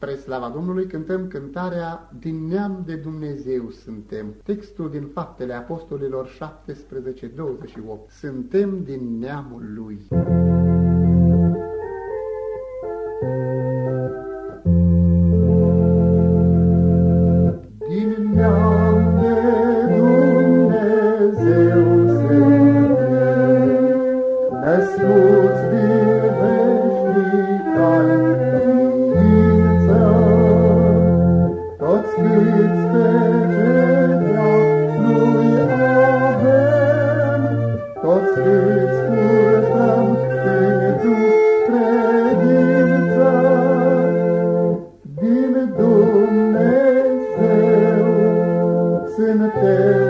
Spre slava Domnului cântăm cântarea Din neam de Dumnezeu suntem. Textul din Faptele Apostolilor 17-28. Suntem din neamul Lui. Din neam de Dumnezeu suntem, născuți cementerio.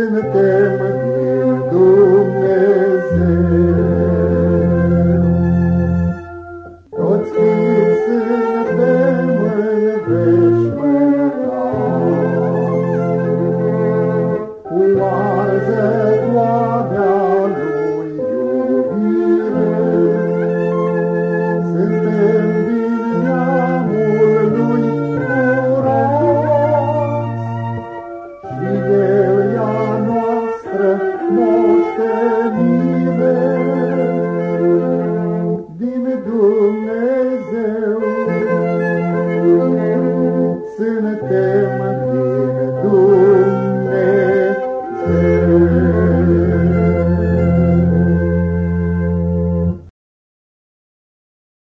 Suntem